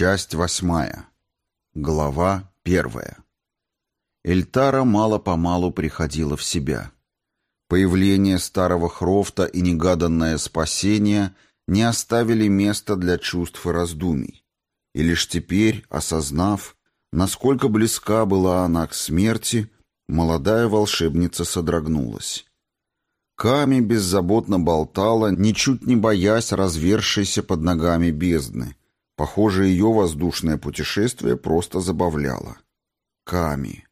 Часть восьмая. Глава первая. Эльтара мало-помалу приходила в себя. Появление старого Хрофта и негаданное спасение не оставили места для чувств и раздумий. И лишь теперь, осознав, насколько близка была она к смерти, молодая волшебница содрогнулась. Ками беззаботно болтала, ничуть не боясь развершейся под ногами бездны. Похоже, ее воздушное путешествие просто забавляло. Ками.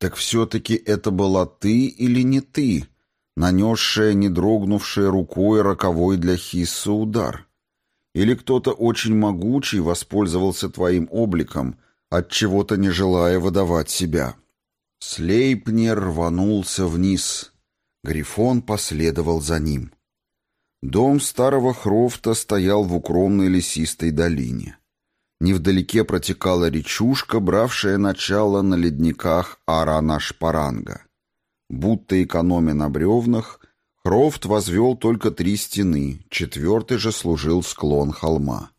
Так все-таки это была ты или не ты, нанесшая, не дрогнувшая рукой роковой для Хисса удар? Или кто-то очень могучий воспользовался твоим обликом, от чего то не желая выдавать себя? Слейпнер рванулся вниз — Грифон последовал за ним. Дом старого Хрофта стоял в укромной лесистой долине. Невдалеке протекала речушка, бравшая начало на ледниках Арана-Шпаранга. Будто экономя на бревнах, Хрофт возвел только три стены, четвертый же служил склон холма.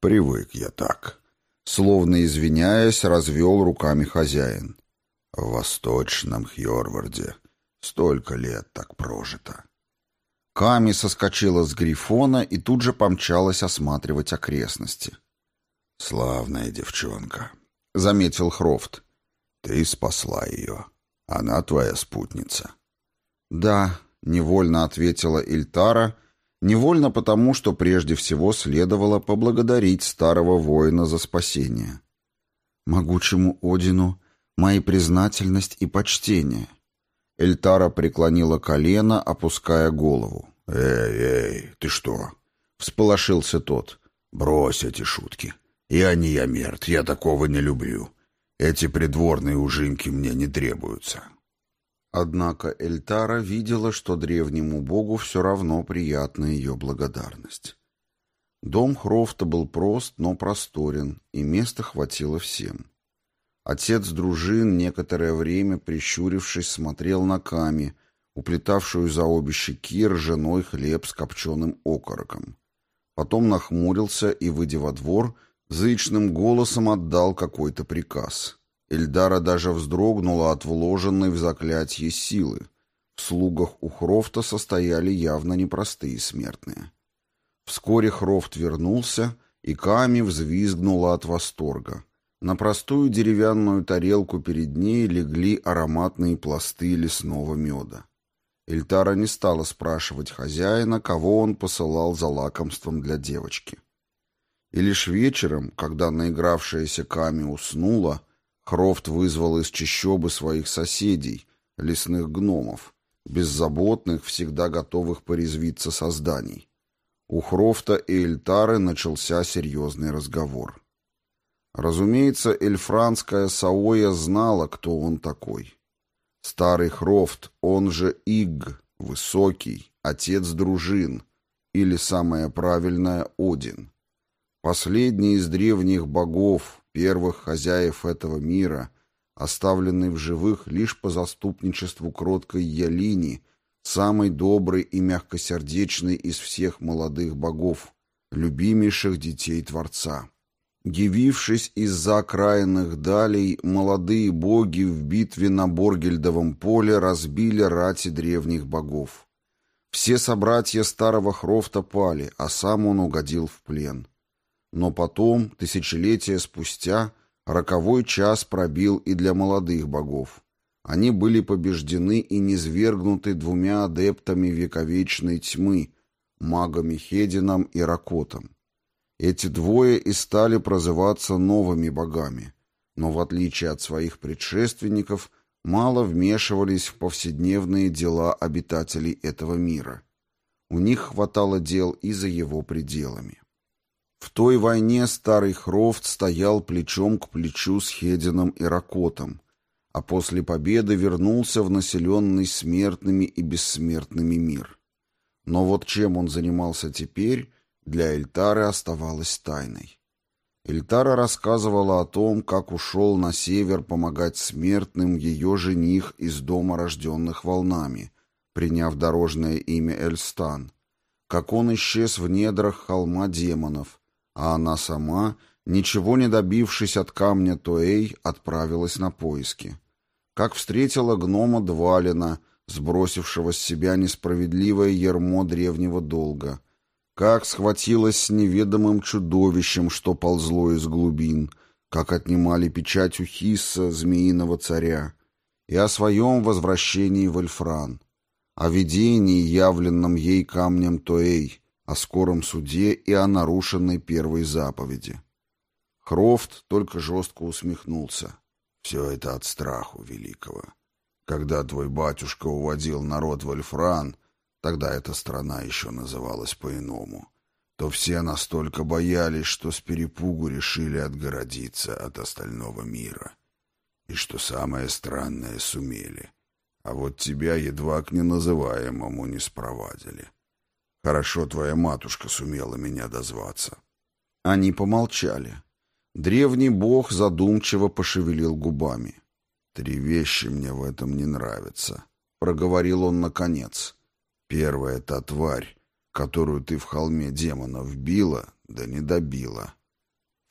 «Привык я так», — словно извиняясь, развел руками хозяин. «В восточном Хьорварде Столько лет так прожито. Ками соскочила с грифона и тут же помчалась осматривать окрестности. «Славная девчонка», — заметил Хрофт. «Ты спасла ее. Она твоя спутница». «Да», — невольно ответила Ильтара, невольно потому, что прежде всего следовало поблагодарить старого воина за спасение. «Могучему Одину мои признательность и почтение». Эльтара преклонила колено, опуская голову. «Эй, эй, ты что?» — всполошился тот. «Брось эти шутки. Я не я мерт, я такого не люблю. Эти придворные ужинки мне не требуются». Однако Эльтара видела, что древнему богу все равно приятна ее благодарность. Дом Хрофта был прост, но просторен, и места хватило всем. Отец дружин некоторое время, прищурившись, смотрел на Ками, уплетавшую за обе щеки ржаной хлеб с копченым окороком. Потом нахмурился и, выйдя во двор, зычным голосом отдал какой-то приказ. Эльдара даже вздрогнула от вложенной в заклятие силы. В слугах у Хрофта состояли явно непростые смертные. Вскоре Хрофт вернулся, и Ками взвизгнула от восторга. На простую деревянную тарелку перед ней легли ароматные пласты лесного меда. Эльтара не стала спрашивать хозяина, кого он посылал за лакомством для девочки. И лишь вечером, когда наигравшаяся Ками уснула, Хрофт вызвал из чащобы своих соседей, лесных гномов, беззаботных, всегда готовых порезвиться созданий. У Хрофта и Эльтары начался серьезный разговор. Разумеется, эльфранская Саоя знала, кто он такой. Старый Хрофт, он же Иг, высокий, отец дружин, или самое правильное Один. Последний из древних богов, первых хозяев этого мира, оставленный в живых лишь по заступничеству кроткой Ялини, самый добрый и мягкосердечный из всех молодых богов, любимейших детей Творца. Явившись из-за окраинных далей, молодые боги в битве на Боргельдовом поле разбили рати древних богов. Все собратья старого Хрофта пали, а сам он угодил в плен. Но потом, тысячелетия спустя, роковой час пробил и для молодых богов. Они были побеждены и низвергнуты двумя адептами вековечной тьмы, магами Хедином и Ракотом. Эти двое и стали прозываться новыми богами, но в отличие от своих предшественников мало вмешивались в повседневные дела обитателей этого мира. У них хватало дел и за его пределами. В той войне старый Хрофт стоял плечом к плечу с Хедином и Ракотом, а после победы вернулся в населенный смертными и бессмертными мир. Но вот чем он занимался теперь, для Эльтары оставалась тайной. Эльтара рассказывала о том, как ушел на север помогать смертным ее жених из дома рожденных волнами, приняв дорожное имя Эльстан, как он исчез в недрах холма демонов, а она сама, ничего не добившись от камня Туэй, отправилась на поиски. Как встретила гнома Двалина, сбросившего с себя несправедливое ермо древнего долга. Как схватилась с неведомым чудовищем, что ползло из глубин, как отнимали печать у Хисса, змеиного царя, и о своем возвращении в Эльфран, о видении, явленном ей камнем Тоэй, о скором суде и о нарушенной первой заповеди. Хрофт только жестко усмехнулся. «Все это от страху великого. Когда твой батюшка уводил народ в Эльфран, тогда эта страна еще называлась по-иному, то все настолько боялись, что с перепугу решили отгородиться от остального мира. И что самое странное, сумели. А вот тебя едва к неназываемому не спровадили. Хорошо твоя матушка сумела меня дозваться. Они помолчали. Древний бог задумчиво пошевелил губами. «Три вещи мне в этом не нравятся», — проговорил он наконец. «Первая — та тварь, которую ты в холме демонов била, да не добила.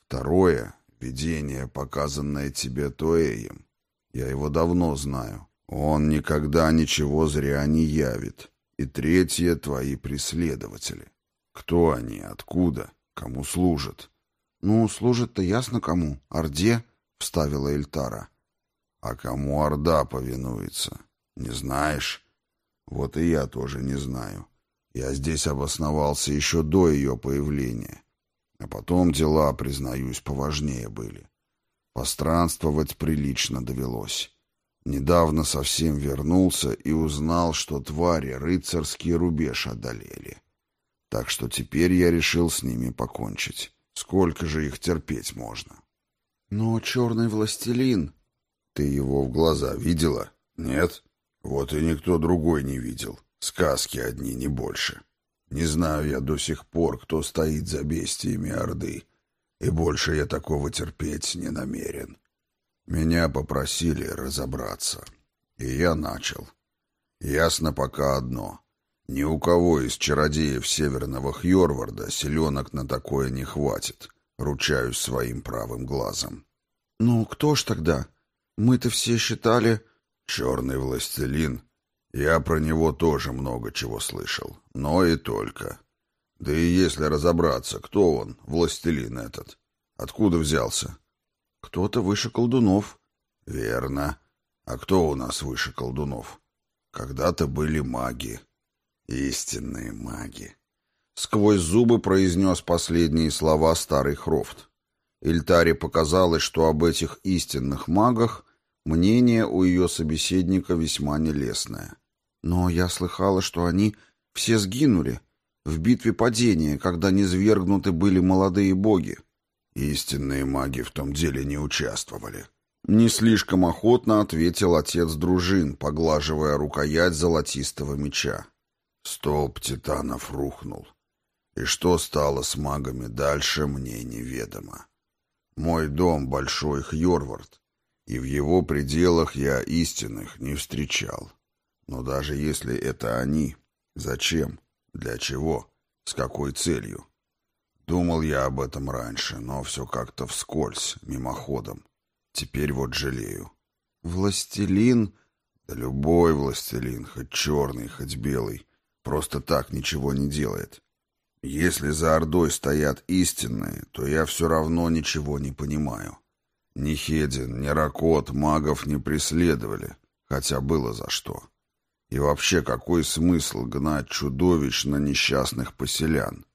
Второе — видение, показанное тебе Туэем. Я его давно знаю. Он никогда ничего зря не явит. И третье — твои преследователи. Кто они, откуда, кому служат?» «Ну, служат-то ясно кому. Орде», — вставила Эльтара. А кому Орда повинуется? Не знаешь? Вот и я тоже не знаю. Я здесь обосновался еще до ее появления. А потом дела, признаюсь, поважнее были. Постранствовать прилично довелось. Недавно совсем вернулся и узнал, что твари рыцарский рубеж одолели. Так что теперь я решил с ними покончить. Сколько же их терпеть можно? Но черный властелин, ты его в глаза видела? Нет? Вот и никто другой не видел. Сказки одни, не больше. Не знаю я до сих пор, кто стоит за бестиями Орды. И больше я такого терпеть не намерен. Меня попросили разобраться. И я начал. Ясно пока одно. Ни у кого из чародеев Северного Хьорварда селенок на такое не хватит. Ручаюсь своим правым глазом. «Ну, кто ж тогда?» Мы-то все считали... Черный властелин. Я про него тоже много чего слышал. Но и только. Да и если разобраться, кто он, властелин этот? Откуда взялся? Кто-то выше колдунов. Верно. А кто у нас выше колдунов? Когда-то были маги. Истинные маги. Сквозь зубы произнес последние слова старый Хрофт. Ильтаре показалось, что об этих истинных магах Мнение у ее собеседника весьма нелестное. Но я слыхала, что они все сгинули в битве падения, когда низвергнуты были молодые боги. Истинные маги в том деле не участвовали. Не слишком охотно ответил отец дружин, поглаживая рукоять золотистого меча. Столб титанов рухнул. И что стало с магами дальше, мне неведомо. Мой дом — Большой Хьорвард, и в его пределах я истинных не встречал. Но даже если это они, зачем, для чего, с какой целью? Думал я об этом раньше, но все как-то вскользь, мимоходом. Теперь вот жалею. Властелин... Да любой властелин, хоть черный, хоть белый, просто так ничего не делает. Если за Ордой стоят истинные, то я все равно ничего не понимаю. Ни Хедин, ни Ракот магов не преследовали, хотя было за что. И вообще, какой смысл гнать чудовищ на несчастных поселян?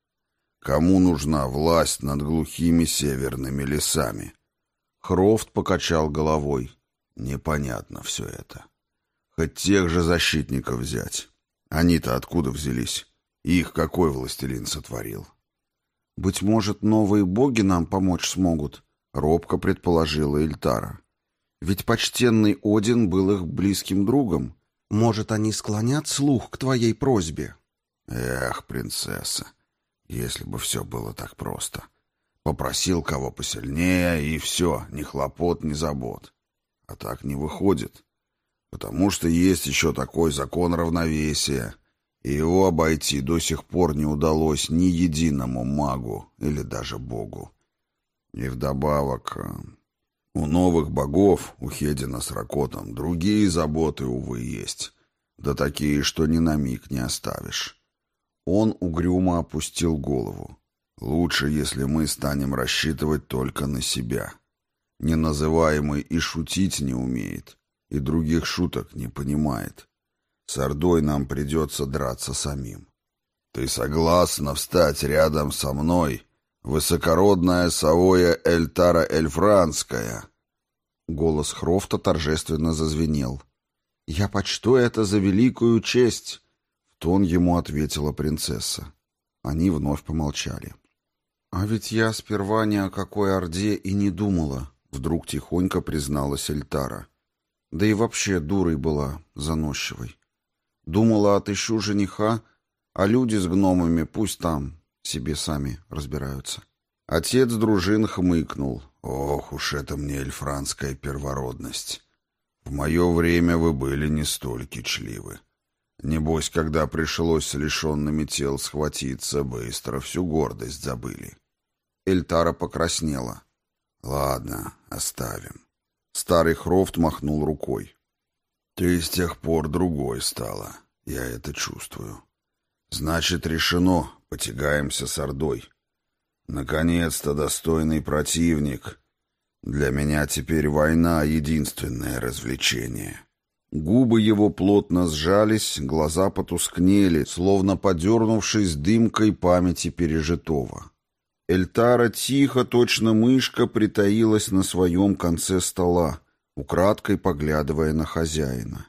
Кому нужна власть над глухими северными лесами? Хрофт покачал головой. Непонятно все это. Хоть тех же защитников взять. Они-то откуда взялись? Их какой властелин сотворил? Быть может, новые боги нам помочь смогут? — робко предположила Эльтара. «Ведь почтенный Один был их близким другом. Может, они склонят слух к твоей просьбе?» «Эх, принцесса, если бы все было так просто. Попросил кого посильнее, и все, ни хлопот, ни забот. А так не выходит, потому что есть еще такой закон равновесия, и его обойти до сих пор не удалось ни единому магу или даже богу. И вдобавок, э, у новых богов, у Хедина с Ракотом, другие заботы, увы, есть. Да такие, что ни на миг не оставишь. Он угрюмо опустил голову. Лучше, если мы станем рассчитывать только на себя. Неназываемый и шутить не умеет, и других шуток не понимает. С Ордой нам придется драться самим. Ты согласна встать рядом со мной, высокородная Савоя Эльтара Эльфранская?» Голос Хрофта торжественно зазвенел. «Я почту это за великую честь!» Тон ему ответила принцесса. Они вновь помолчали. «А ведь я сперва ни о какой Орде и не думала», — вдруг тихонько призналась Эльтара. «Да и вообще дурой была, заносчивой. Думала, отыщу жениха, а люди с гномами пусть там себе сами разбираются». Отец дружин хмыкнул. «Ох уж это мне эльфранская первородность. В мое время вы были не столь кичливы. Небось, когда пришлось лишенными тел схватиться, быстро всю гордость забыли». Эльтара покраснела. «Ладно, оставим». Старый Хрофт махнул рукой. «Ты с тех пор другой стала. Я это чувствую. Значит, решено. Потягаемся с Ордой. Наконец-то достойный противник. Для меня теперь война — единственное развлечение». Губы его плотно сжались, глаза потускнели, словно подернувшись дымкой памяти пережитого. Эльтара тихо, точно мышка, притаилась на своем конце стола, украдкой поглядывая на хозяина.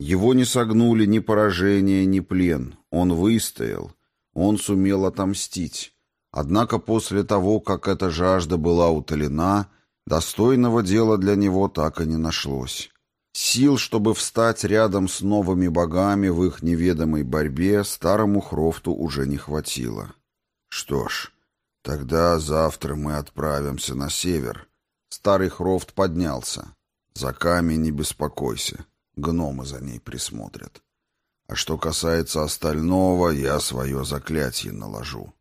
Его не согнули ни поражение, ни плен. Он выстоял. Он сумел отомстить. Однако после того, как эта жажда была утолена, достойного дела для него так и не нашлось. Сил, чтобы встать рядом с новыми богами в их неведомой борьбе, старому Хрофту уже не хватило. Что ж, тогда завтра мы отправимся на север. Старый Хрофт поднялся. За камень не беспокойся, гномы за ней присмотрят. А что касается остального, я свое заклятие наложу.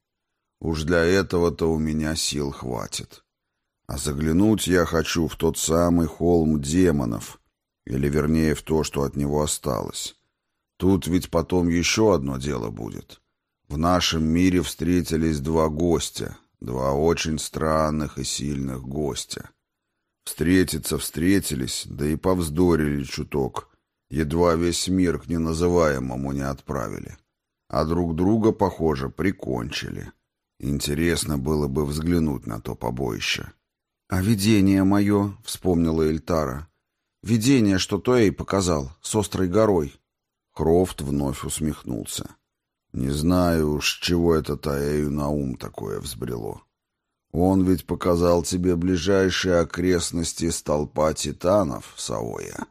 Уж для этого-то у меня сил хватит. А заглянуть я хочу в тот самый холм демонов, или вернее в то, что от него осталось. Тут ведь потом еще одно дело будет. В нашем мире встретились два гостя, два очень странных и сильных гостя. Встретиться встретились, да и повздорили чуток. Едва весь мир к неназываемому не отправили. А друг друга, похоже, прикончили. Интересно было бы взглянуть на то побоище. «А видение мое», — вспомнила Эльтара. «Видение, что Туэй показал, с острой горой». Крофт вновь усмехнулся. «Не знаю уж, чего это Таэю на ум такое взбрело. Он ведь показал тебе ближайшие окрестности столпа титанов, Саоя».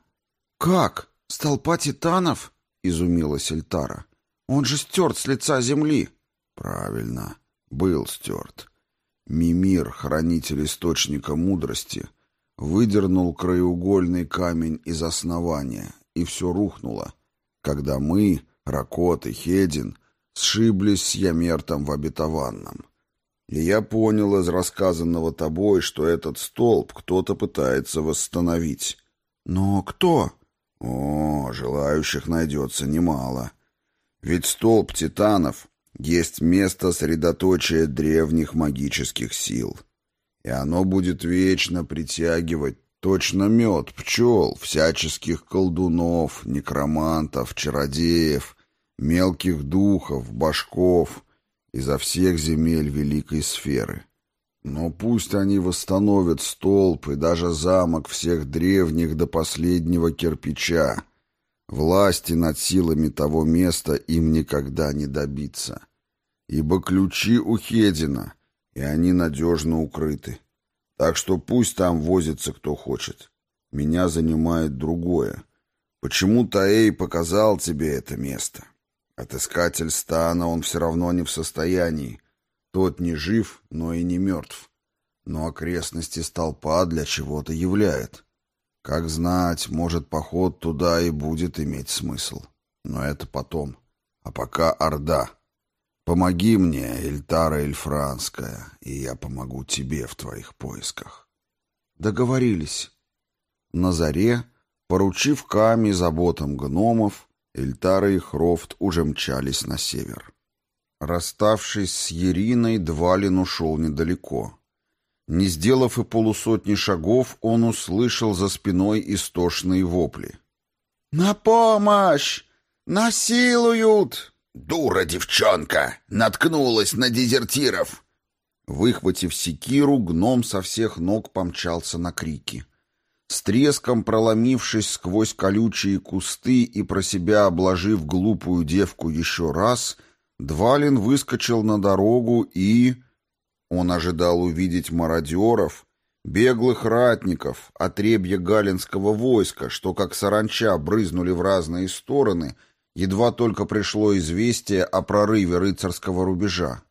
«Как? Столпа титанов?» — изумилась Эльтара. «Он же стерт с лица земли». «Правильно, был стерт. Мимир, хранитель источника мудрости, выдернул краеугольный камень из основания, и все рухнуло, когда мы, Ракот и Хедин, сшиблись с Ямертом в обетованном. И я понял из рассказанного тобой, что этот столб кто-то пытается восстановить. Но кто? О, желающих найдется немало. Ведь столб титанов есть место средоточия древних магических сил. И оно будет вечно притягивать точно мед, пчел, всяческих колдунов, некромантов, чародеев, мелких духов, башков — изо всех земель великой сферы. Но пусть они восстановят столб и даже замок всех древних до последнего кирпича. Власти над силами того места им никогда не добиться. Ибо ключи у Хедина, и они надежно укрыты. Так что пусть там возится кто хочет. Меня занимает другое. Почему Таэй показал тебе это место? Отыскатель стана он все равно не в состоянии. Тот не жив, но и не мертв. Но окрестности столпа для чего-то являет. Как знать, может, поход туда и будет иметь смысл. Но это потом. А пока Орда. Помоги мне, Эльтара Эльфранская, и я помогу тебе в твоих поисках. Договорились. На заре, поручив Ками заботам гномов, Эльтара и Хрофт уже мчались на север. Расставшись с Ериной, Двалин ушел недалеко. Не сделав и полусотни шагов, он услышал за спиной истошные вопли. «На помощь! Насилуют!» «Дура девчонка! Наткнулась на дезертиров!» Выхватив секиру, гном со всех ног помчался на крики. С треском проломившись сквозь колючие кусты и про себя обложив глупую девку еще раз, Двалин выскочил на дорогу и... Он ожидал увидеть мародеров, беглых ратников, отребья галинского войска, что как саранча брызнули в разные стороны, едва только пришло известие о прорыве рыцарского рубежа.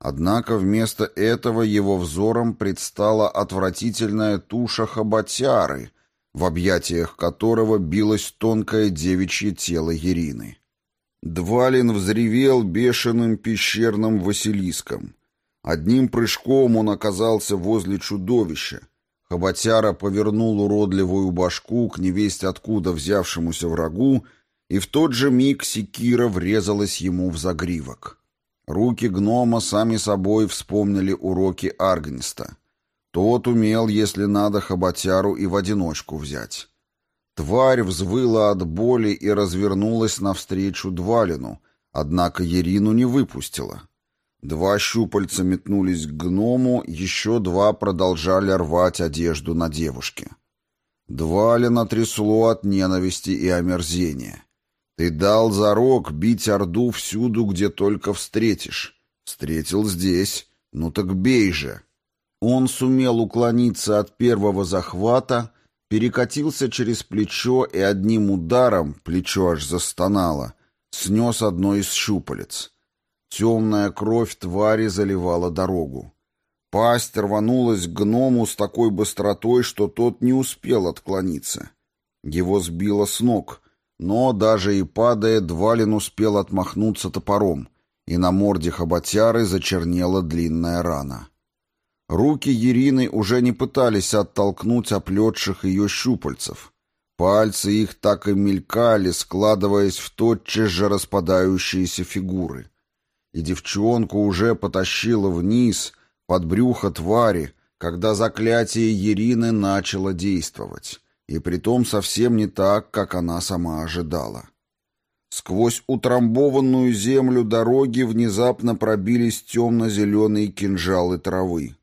Однако вместо этого его взором предстала отвратительная туша хоботяры, в объятиях которого билось тонкое девичье тело Ерины. Двалин взревел бешеным пещерным Василиском. Одним прыжком он оказался возле чудовища. Хоботяра повернул уродливую башку к невесть откуда взявшемуся врагу, и в тот же миг секира врезалась ему в загривок. Руки гнома сами собой вспомнили уроки Аргниста. Тот умел, если надо, хоботяру и в одиночку взять. Тварь взвыла от боли и развернулась навстречу Двалину, однако Ерину не выпустила. Два щупальца метнулись к гному, еще два продолжали рвать одежду на девушке. Двалина трясло от ненависти и омерзения. Ты дал зарок бить Орду всюду, где только встретишь. Встретил здесь. Ну так бей же. Он сумел уклониться от первого захвата, перекатился через плечо и одним ударом, плечо аж застонало, снес одно из щупалец. Темная кровь твари заливала дорогу. Пасть рванулась к гному с такой быстротой, что тот не успел отклониться. Его сбило с ног, но даже и падая, Двалин успел отмахнуться топором, и на морде хоботяры зачернела длинная рана. Руки Ерины уже не пытались оттолкнуть оплетших ее щупальцев. Пальцы их так и мелькали, складываясь в тотчас же распадающиеся фигуры и девчонку уже потащило вниз, под брюхо твари, когда заклятие Ерины начало действовать, и притом совсем не так, как она сама ожидала. Сквозь утрамбованную землю дороги внезапно пробились темно-зеленые кинжалы травы.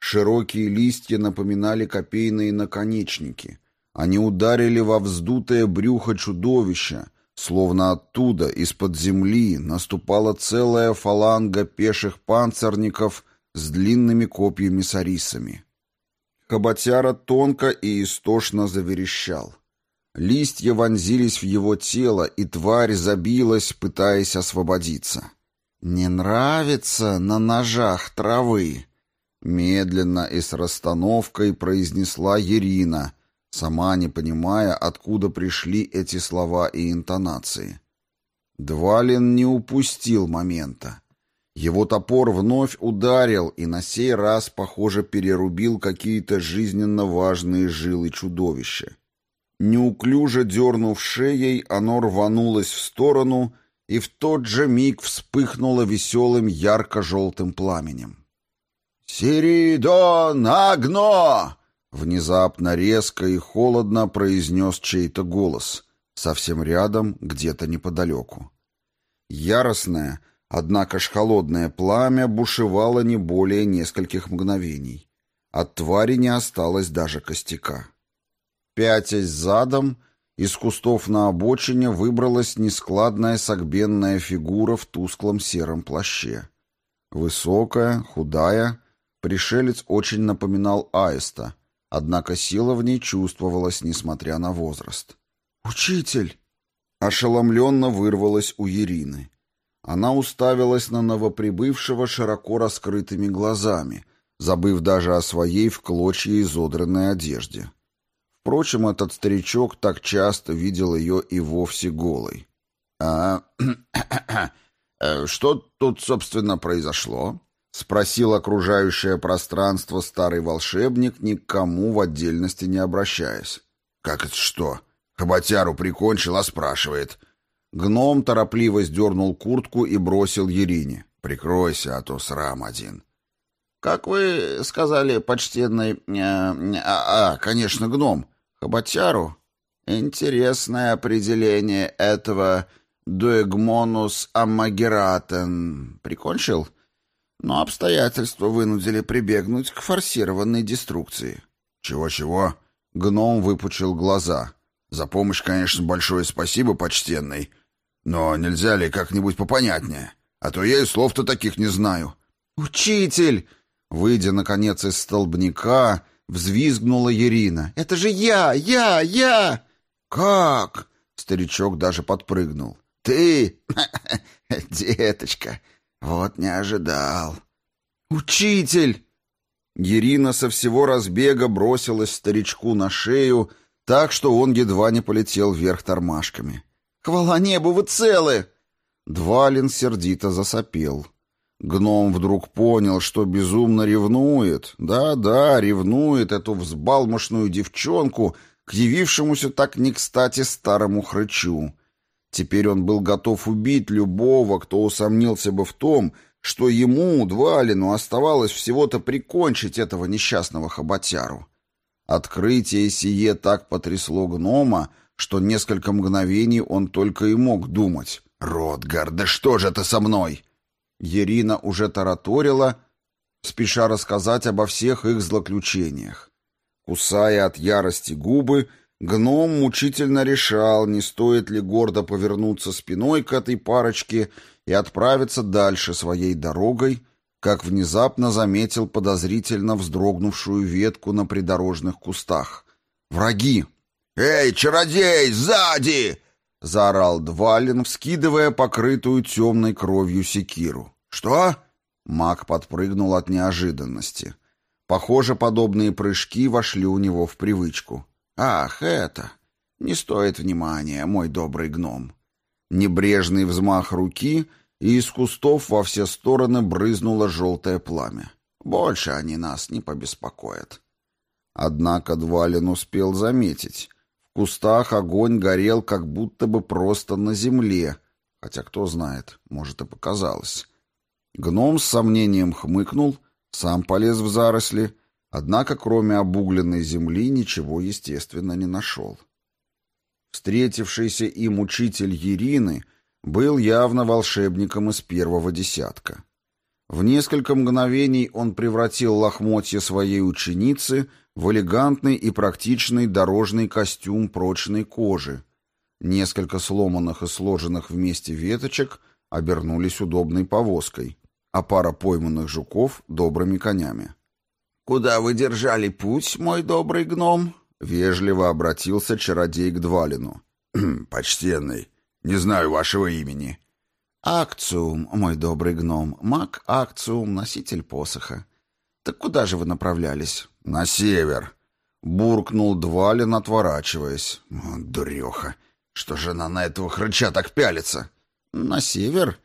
Широкие листья напоминали копейные наконечники. Они ударили во вздутое брюхо чудовища, Словно оттуда, из-под земли, наступала целая фаланга пеших панцирников с длинными копьями-сарисами. Хоботяра тонко и истошно заверещал. Листья вонзились в его тело, и тварь забилась, пытаясь освободиться. «Не нравится на ножах травы?» Медленно и с расстановкой произнесла Ирина, сама не понимая, откуда пришли эти слова и интонации. Двалин не упустил момента. Его топор вновь ударил и на сей раз, похоже, перерубил какие-то жизненно важные жилы чудовища. Неуклюже дернув шеей, оно рванулось в сторону и в тот же миг вспыхнуло веселым ярко-желтым пламенем. «Сиридон Агно!» Внезапно резко и холодно произнес чей-то голос, совсем рядом, где-то неподалеку. Яростное, однако ж холодное пламя бушевало не более нескольких мгновений. От твари не осталось даже костяка. Пятясь задом, из кустов на обочине выбралась нескладная согбенная фигура в тусклом сером плаще. Высокая, худая, пришелец очень напоминал аиста, Однако сила в ней чувствовалась, несмотря на возраст. «Учитель!» Ошеломленно вырвалась у Ирины. Она уставилась на новоприбывшего широко раскрытыми глазами, забыв даже о своей в клочья изодранной одежде. Впрочем, этот старичок так часто видел ее и вовсе голой. «А, Э, «Что тут, собственно, произошло?» — спросил окружающее пространство старый волшебник, ни к кому в отдельности не обращаясь. «Как это что? Хоботяру прикончил, а спрашивает». Гном торопливо сдернул куртку и бросил Ерине. «Прикройся, а то срам один». «Как вы сказали, почтенный... Э, а, а, конечно, гном. Хоботяру? Интересное определение этого дуэгмонус аммагератен. Прикончил? Но обстоятельства вынудили прибегнуть к форсированной деструкции». «Чего-чего?» Гном выпучил глаза. «За помощь, конечно, большое спасибо, почтенный. Но нельзя ли как-нибудь попонятнее? А то я и слов-то таких не знаю». «Учитель!» Выйдя, наконец, из столбняка, взвизгнула Ирина. «Это же я! Я! Я!» «Как?» Старичок даже подпрыгнул. «Ты? Деточка, вот не ожидал». «Учитель!» Ирина со всего разбега бросилась старичку на шею, так что он едва не полетел вверх тормашками. «Хвала небу, вы целы!» Двалин сердито засопел. Гном вдруг понял, что безумно ревнует. Да-да, ревнует эту взбалмошную девчонку к явившемуся так не кстати старому хрычу. Теперь он был готов убить любого, кто усомнился бы в том, что ему, Двалину, оставалось всего-то прикончить этого несчастного хоботяру. Открытие сие так потрясло гнома, что несколько мгновений он только и мог думать. «Ротгар, да что же это со мной?» Ерина уже тараторила, спеша рассказать обо всех их злоключениях. Кусая от ярости губы, гном мучительно решал, не стоит ли гордо повернуться спиной к этой парочке и отправиться дальше своей дорогой, как внезапно заметил подозрительно вздрогнувшую ветку на придорожных кустах. «Враги!» «Эй, чародей, сзади!» — заорал Двалин, вскидывая покрытую темной кровью секиру. «Что?» Маг подпрыгнул от неожиданности. Похоже, подобные прыжки вошли у него в привычку. «Ах, это! Не стоит внимания, мой добрый гном!» Небрежный взмах руки, и из кустов во все стороны брызнуло желтое пламя. Больше они нас не побеспокоят. Однако Двалин успел заметить, кустах огонь горел как будто бы просто на земле, хотя кто знает, может и показалось. Гном с сомнением хмыкнул, сам полез в заросли, однако кроме обугленной земли ничего, естественно, не нашел. Встретившийся им учитель Ерины был явно волшебником из первого десятка. В несколько мгновений он превратил лохмотья своей ученицы в элегантный и практичный дорожный костюм прочной кожи. Несколько сломанных и сложенных вместе веточек обернулись удобной повозкой, а пара пойманных жуков — добрыми конями. «Куда вы держали путь, мой добрый гном?» — вежливо обратился чародей к Двалину. «Почтенный, не знаю вашего имени». «Акциум, мой добрый гном, маг Акциум, носитель посоха. Так куда же вы направлялись?» «На север», — буркнул Двалин, отворачиваясь. «Дуреха! Что же она на этого хрыча так пялится?» «На север?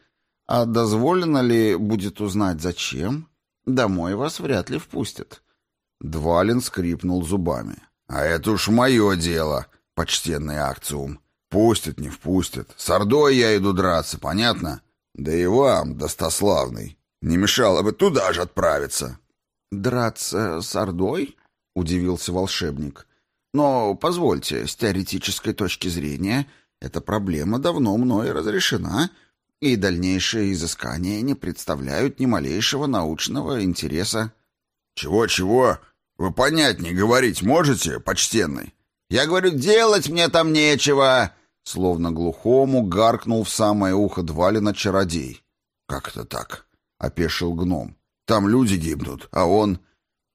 А дозволено ли будет узнать, зачем? Домой вас вряд ли впустят». Двалин скрипнул зубами. «А это уж мое дело, почтенный акциум. Пустят, не впустят. С Ордой я иду драться, понятно? Да и вам, достославный, не мешало бы туда же отправиться». «Драться с Ордой?» — удивился волшебник. «Но, позвольте, с теоретической точки зрения, эта проблема давно мной разрешена, и дальнейшие изыскания не представляют ни малейшего научного интереса». «Чего-чего? Вы понять не говорить можете, почтенный?» «Я говорю, делать мне там нечего!» Словно глухому гаркнул в самое ухо Двалина чародей. «Как это так?» — опешил гном. Там люди гибнут, а он...»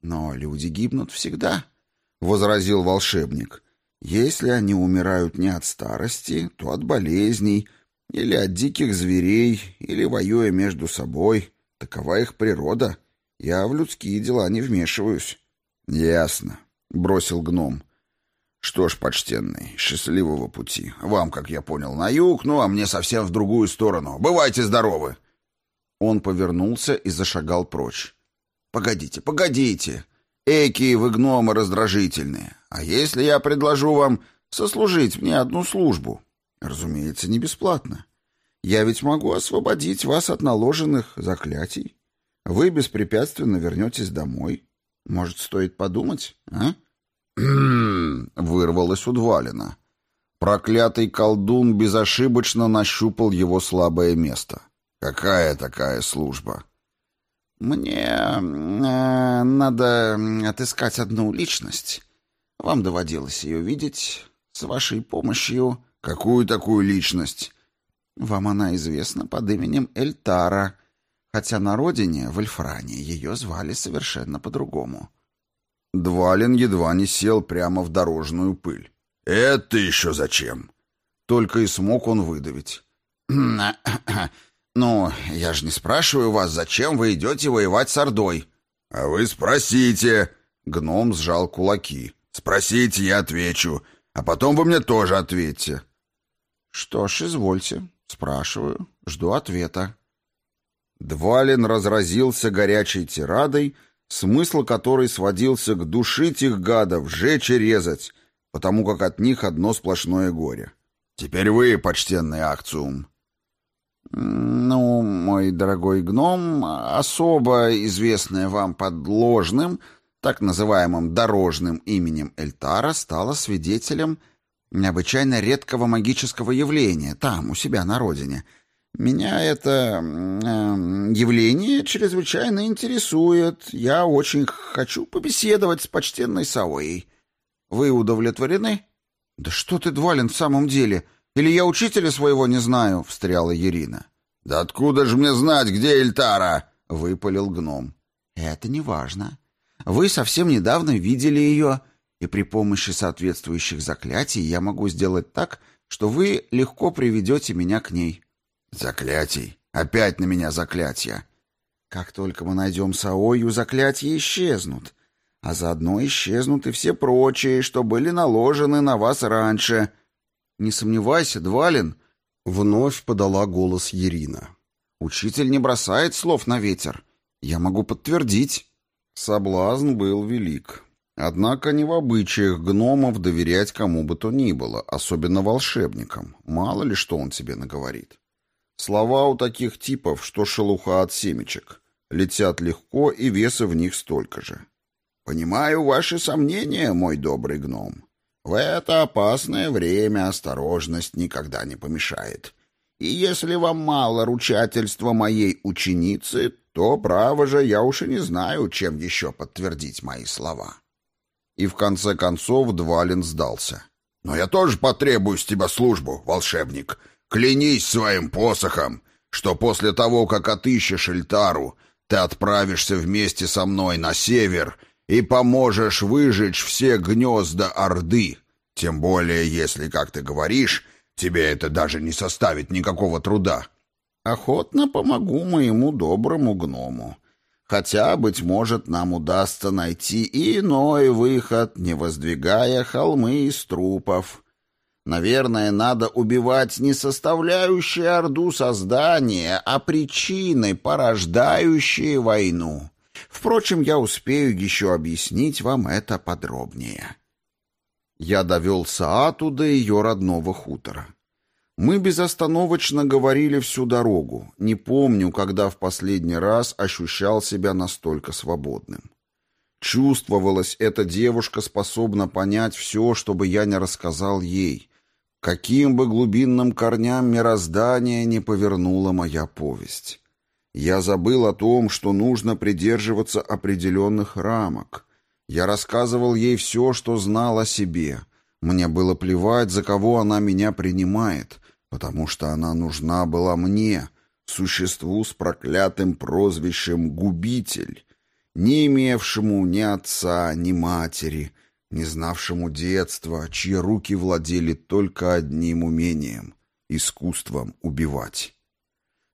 «Но люди гибнут всегда», — возразил волшебник. «Если они умирают не от старости, то от болезней, или от диких зверей, или воюя между собой. Такова их природа. Я в людские дела не вмешиваюсь». «Ясно», — бросил гном. Что ж, почтенный, счастливого пути. Вам, как я понял, на юг, ну а мне совсем в другую сторону. Бывайте здоровы!» Он повернулся и зашагал прочь. «Погодите, погодите! Эки вы гномы раздражительные. А если я предложу вам сослужить мне одну службу? Разумеется, не бесплатно. Я ведь могу освободить вас от наложенных заклятий. Вы беспрепятственно вернетесь домой. Может, стоит подумать, а?» вырвалось у Двалина. Проклятый колдун безошибочно нащупал его слабое место. «Какая такая служба?» «Мне э, надо отыскать одну личность. Вам доводилось ее видеть. С вашей помощью...» «Какую такую личность?» «Вам она известна под именем Эльтара, хотя на родине, в Эльфране, ее звали совершенно по-другому». Двалин едва не сел прямо в дорожную пыль. «Это еще зачем?» Только и смог он выдавить. «Ну, я же не спрашиваю вас, зачем вы идете воевать с Ордой?» «А вы спросите!» Гном сжал кулаки. «Спросите, я отвечу. А потом вы мне тоже ответьте». «Что ж, извольте. Спрашиваю. Жду ответа». Двалин разразился горячей тирадой, смысл которой сводился к душить их гадов, жечь и резать, потому как от них одно сплошное горе. «Теперь вы, почтенный акциум». «Ну, мой дорогой гном, особо известная вам под ложным, так называемым дорожным именем Эльтара, стала свидетелем необычайно редкого магического явления там, у себя на родине — меня это э, явление чрезвычайно интересует. Я очень хочу побеседовать с почтенной Саоей. Вы удовлетворены? Да что ты, Двалин, в самом деле? Или я учителя своего не знаю? Встряла Ирина. Да откуда же мне знать, где Эльтара? Выпалил гном. Это не важно. Вы совсем недавно видели ее, и при помощи соответствующих заклятий я могу сделать так, что вы легко приведете меня к ней. Заклятий. Опять на меня заклятия. Как только мы найдем Саою, заклятия исчезнут. А заодно исчезнут и все прочие, что были наложены на вас раньше. Не сомневайся, Двалин, — вновь подала голос Ирина. Учитель не бросает слов на ветер. Я могу подтвердить. Соблазн был велик. Однако не в обычаях гномов доверять кому бы то ни было, особенно волшебникам. Мало ли что он тебе наговорит. Слова у таких типов, что шелуха от семечек. Летят легко, и веса в них столько же. Понимаю ваши сомнения, мой добрый гном. В это опасное время осторожность никогда не помешает. И если вам мало ручательства моей ученицы, то, право же, я уж и не знаю, чем еще подтвердить мои слова. И в конце концов Двалин сдался. «Но я тоже потребую с тебя службу, волшебник. Клянись своим посохом, что после того, как отыщешь Эльтару, ты отправишься вместе со мной на север и поможешь выжечь все гнезда Орды. Тем более, если, как ты говоришь, тебе это даже не составит никакого труда. Охотно помогу моему доброму гному. Хотя, быть может, нам удастся найти иной выход, не воздвигая холмы из трупов. Наверное, надо убивать не составляющие Орду создания, а причины, порождающие войну. Впрочем, я успею еще объяснить вам это подробнее. Я довел Саату до ее родного хутора. Мы безостановочно говорили всю дорогу. Не помню, когда в последний раз ощущал себя настолько свободным. Чувствовалось, эта девушка способна понять все, чтобы я не рассказал ей, Каким бы глубинным корням мироздания не повернула моя повесть. Я забыл о том, что нужно придерживаться определенных рамок. Я рассказывал ей все, что знал о себе. Мне было плевать, за кого она меня принимает, потому что она нужна была мне, существу с проклятым прозвищем «губитель», не имевшему ни отца, ни матери — не знавшему детства, чьи руки владели только одним умением — искусством убивать.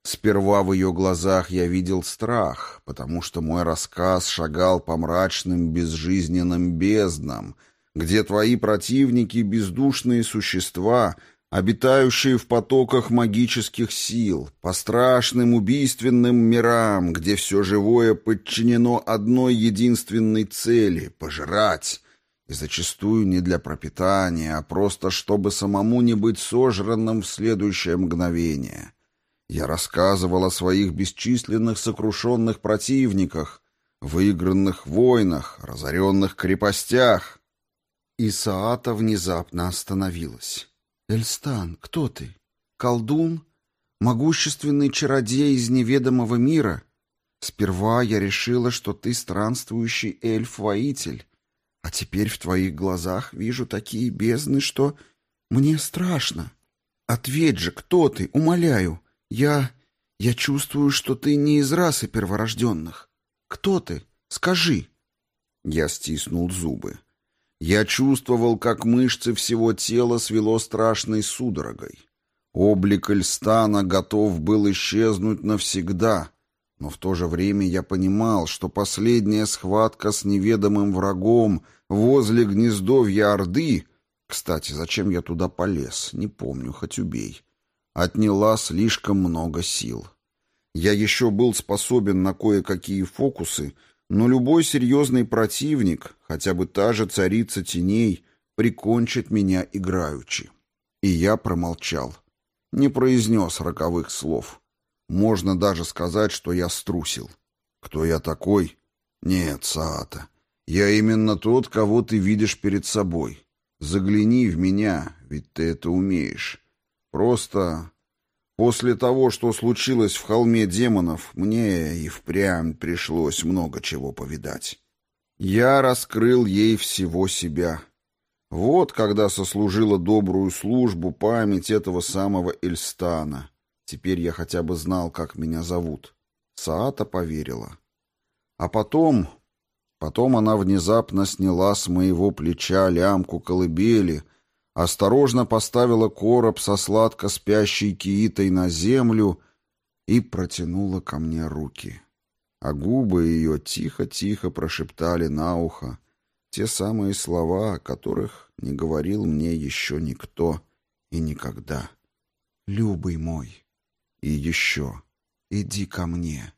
Сперва в ее глазах я видел страх, потому что мой рассказ шагал по мрачным безжизненным безднам, где твои противники — бездушные существа, обитающие в потоках магических сил, по страшным убийственным мирам, где все живое подчинено одной единственной цели — пожрать, и зачастую не для пропитания, а просто чтобы самому не быть сожранным в следующее мгновение. Я рассказывал о своих бесчисленных сокрушенных противниках, выигранных войнах, разоренных крепостях. И Саата внезапно остановилась. «Эльстан, кто ты? Колдун? Могущественный чародей из неведомого мира? Сперва я решила, что ты странствующий эльф-воитель, а теперь в твоих глазах вижу такие бездны, что мне страшно. Ответь же, кто ты, умоляю. Я... я чувствую, что ты не из расы перворожденных. Кто ты? Скажи. Я стиснул зубы. Я чувствовал, как мышцы всего тела свело страшной судорогой. Облик Эльстана готов был исчезнуть навсегда, но в то же время я понимал, что последняя схватка с неведомым врагом возле гнездовья Орды, кстати, зачем я туда полез, не помню, хоть убей, отняла слишком много сил. Я еще был способен на кое-какие фокусы, но любой серьезный противник, хотя бы та же царица теней, прикончит меня играючи. И я промолчал. Не произнес роковых слов. Можно даже сказать, что я струсил. Кто я такой? Нет, Саата. Я именно тот, кого ты видишь перед собой. Загляни в меня, ведь ты это умеешь. Просто после того, что случилось в холме демонов, мне и впрямь пришлось много чего повидать. Я раскрыл ей всего себя. Вот когда сослужила добрую службу память этого самого Эльстана — Теперь я хотя бы знал, как меня зовут. Саата поверила. А потом... Потом она внезапно сняла с моего плеча лямку колыбели, осторожно поставила короб со сладко спящей киитой на землю и протянула ко мне руки. А губы ее тихо-тихо прошептали на ухо те самые слова, о которых не говорил мне еще никто и никогда. «Любый мой». И еще. Иди ко мне.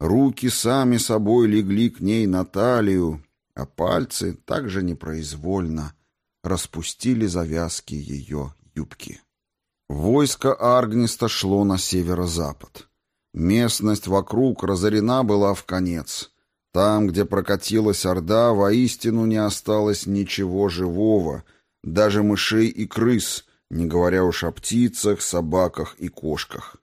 Руки сами собой легли к ней на талию, а пальцы также непроизвольно распустили завязки ее юбки. Войско Аргниста шло на северо-запад. Местность вокруг разорена была в конец. Там, где прокатилась орда, воистину не осталось ничего живого, даже мышей и крыс, не говоря уж о птицах, собаках и кошках.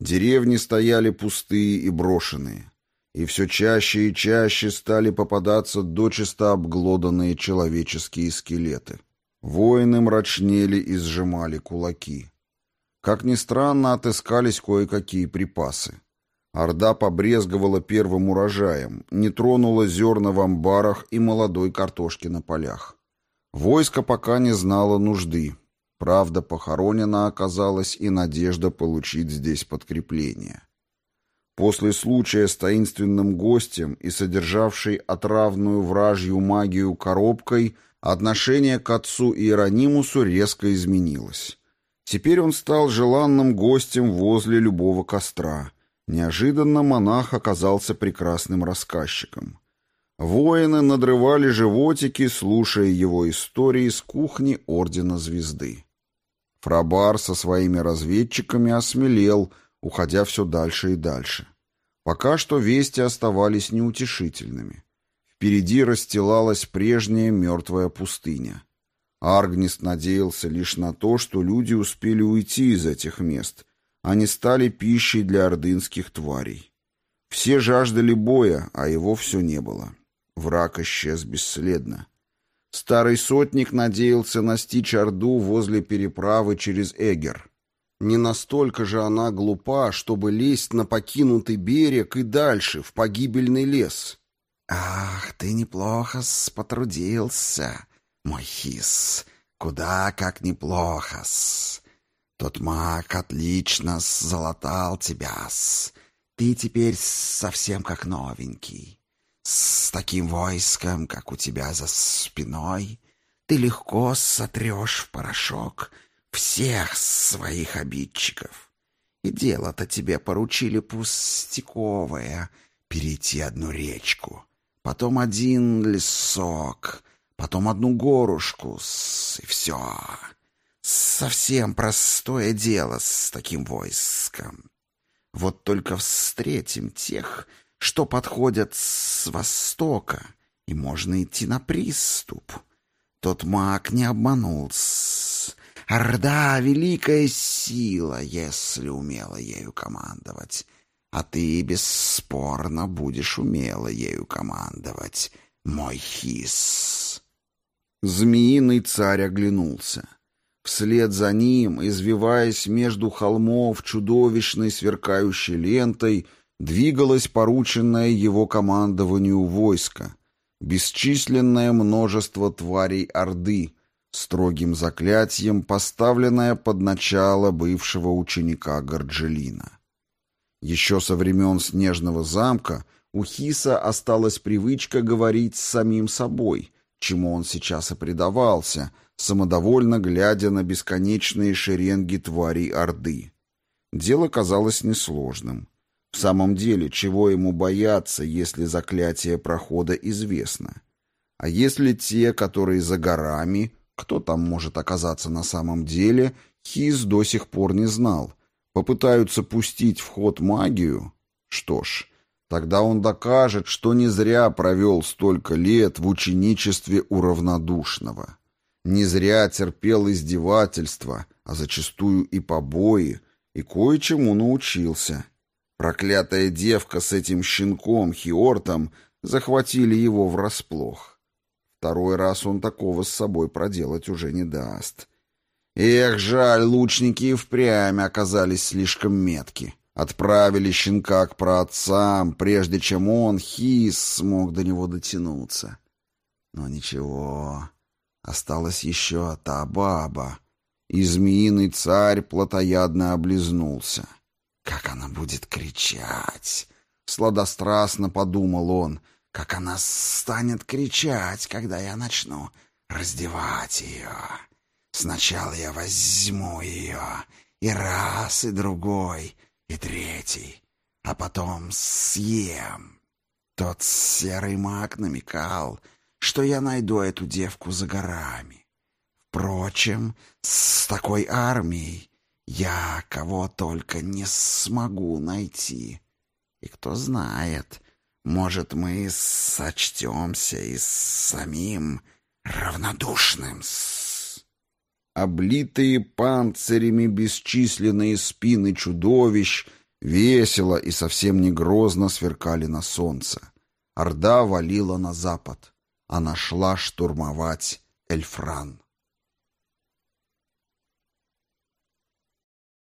Деревни стояли пустые и брошенные, и все чаще и чаще стали попадаться дочисто обглоданные человеческие скелеты. Воины мрачнели и сжимали кулаки. Как ни странно, отыскались кое-какие припасы. Орда побрезговала первым урожаем, не тронула зерна в амбарах и молодой картошки на полях. Войско пока не знало нужды, Правда, похоронена оказалась и надежда получить здесь подкрепление. После случая с таинственным гостем и содержавшей отравную вражью магию коробкой, отношение к отцу Иеронимусу резко изменилось. Теперь он стал желанным гостем возле любого костра. Неожиданно монах оказался прекрасным рассказчиком. Воины надрывали животики, слушая его истории с кухни Ордена Звезды. Фрабар со своими разведчиками осмелел, уходя все дальше и дальше. Пока что вести оставались неутешительными. Впереди расстилалась прежняя мертвая пустыня. Аргнист надеялся лишь на то, что люди успели уйти из этих мест, а не стали пищей для ордынских тварей. Все жаждали боя, а его все не было. Враг исчез бесследно. Старый сотник надеялся настичь Орду возле переправы через Эгер. Не настолько же она глупа, чтобы лезть на покинутый берег и дальше, в погибельный лес. «Ах, ты неплохо потрудился, мой хис, куда как неплохо-с. Тот маг отлично залатал тебя-с. Ты теперь совсем как новенький. С таким войском, как у тебя за спиной, ты легко сотрешь в порошок всех своих обидчиков. И дело-то тебе поручили пустяковое — перейти одну речку, потом один лесок, потом одну горушку, и все. Совсем простое дело с таким войском. Вот только встретим тех, что подходят с востока, и можно идти на приступ. Тот маг не обманулся. Орда — великая сила, если умела ею командовать. А ты бесспорно будешь умело ею командовать, мой хис. Змеиный царь оглянулся. Вслед за ним, извиваясь между холмов чудовищной сверкающей лентой, двигалось порученное его командованию войско, бесчисленное множество тварей Орды, строгим заклятием, поставленное под начало бывшего ученика Горджелина. Еще со времен Снежного замка у Хиса осталась привычка говорить с самим собой, чему он сейчас и предавался, самодовольно глядя на бесконечные шеренги тварей Орды. Дело казалось несложным. В самом деле, чего ему бояться, если заклятие прохода известно? А если те, которые за горами, кто там может оказаться на самом деле, Хиз до сих пор не знал, попытаются пустить в ход магию? Что ж, тогда он докажет, что не зря провел столько лет в ученичестве у равнодушного. Не зря терпел издевательства, а зачастую и побои, и кое-чему научился. Проклятая девка с этим щенком Хиортом захватили его врасплох. Второй раз он такого с собой проделать уже не даст. Эх, жаль, лучники и впрямь оказались слишком метки. Отправили щенка к праотцам, прежде чем он, Хис, смог до него дотянуться. Но ничего, осталась еще та баба. И змеиный царь плотоядно облизнулся. — как она будет кричать! Сладострастно подумал он. Как она станет кричать, когда я начну раздевать ее. Сначала я возьму ее, и раз, и другой, и третий, а потом съем. Тот серый маг намекал, что я найду эту девку за горами. Впрочем, с такой армией я кого только не смогу найти. И кто знает, может, мы сочтемся и с самим равнодушным. Облитые панцирями бесчисленные спины чудовищ весело и совсем не грозно сверкали на солнце. Орда валила на запад. Она шла штурмовать Эльфран.